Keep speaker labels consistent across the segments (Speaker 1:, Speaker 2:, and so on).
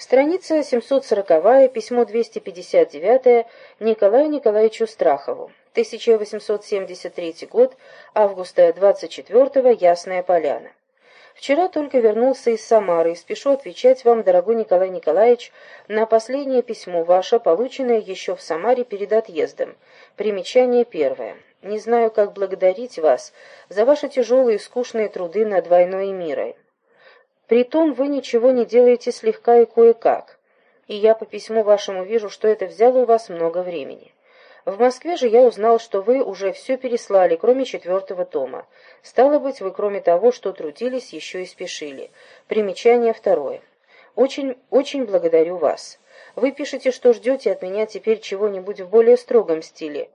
Speaker 1: Страница 740, письмо 259 Николаю Николаевичу Страхову. 1873 год, августа 24 Ясная Поляна. Вчера только вернулся из Самары и спешу отвечать вам, дорогой Николай Николаевич, на последнее письмо ваше, полученное еще в Самаре перед отъездом. Примечание первое. Не знаю, как благодарить вас за ваши тяжелые и скучные труды над войной и мирой. Притом вы ничего не делаете слегка и кое-как, и я по письму вашему вижу, что это взяло у вас много времени. В Москве же я узнал, что вы уже все переслали, кроме четвертого тома. Стало быть, вы кроме того, что трудились, еще и спешили. Примечание второе. Очень, очень благодарю вас. Вы пишете, что ждете от меня теперь чего-нибудь в более строгом стиле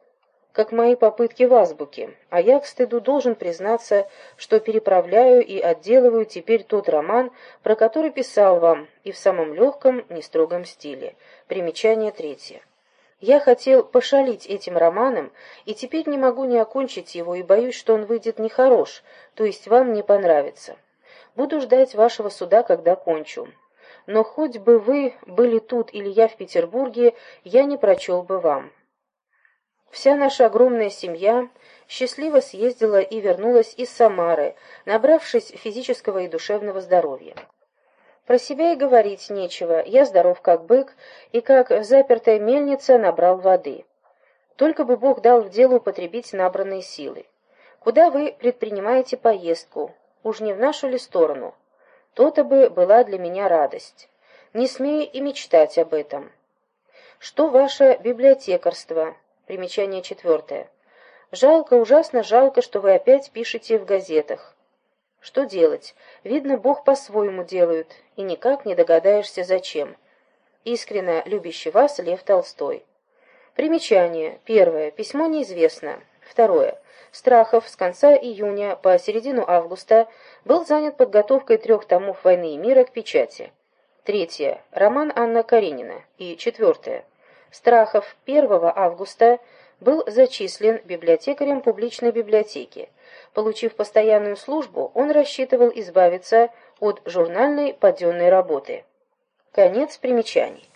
Speaker 1: как мои попытки в азбуке, а я, к стыду, должен признаться, что переправляю и отделываю теперь тот роман, про который писал вам, и в самом легком, нестрогом стиле. Примечание третье. Я хотел пошалить этим романом, и теперь не могу не окончить его, и боюсь, что он выйдет нехорош, то есть вам не понравится. Буду ждать вашего суда, когда кончу. Но хоть бы вы были тут или я в Петербурге, я не прочел бы вам. Вся наша огромная семья счастливо съездила и вернулась из Самары, набравшись физического и душевного здоровья. Про себя и говорить нечего, я здоров как бык, и как запертая мельница набрал воды. Только бы Бог дал в дело употребить набранные силы. Куда вы предпринимаете поездку? Уж не в нашу ли сторону? То-то бы была для меня радость. Не смею и мечтать об этом. Что ваше библиотекарство? Примечание четвертое. Жалко, ужасно жалко, что вы опять пишете в газетах. Что делать? Видно, Бог по-своему делает, и никак не догадаешься, зачем. Искренне любящий вас Лев Толстой. Примечание. Первое. Письмо неизвестно. Второе. Страхов с конца июня по середину августа был занят подготовкой трех томов «Войны и мира» к печати. Третье. Роман Анна Каренина. И четвертое. Страхов 1 августа был зачислен библиотекарем публичной библиотеки. Получив постоянную службу, он рассчитывал избавиться от журнальной подъемной работы. Конец примечаний.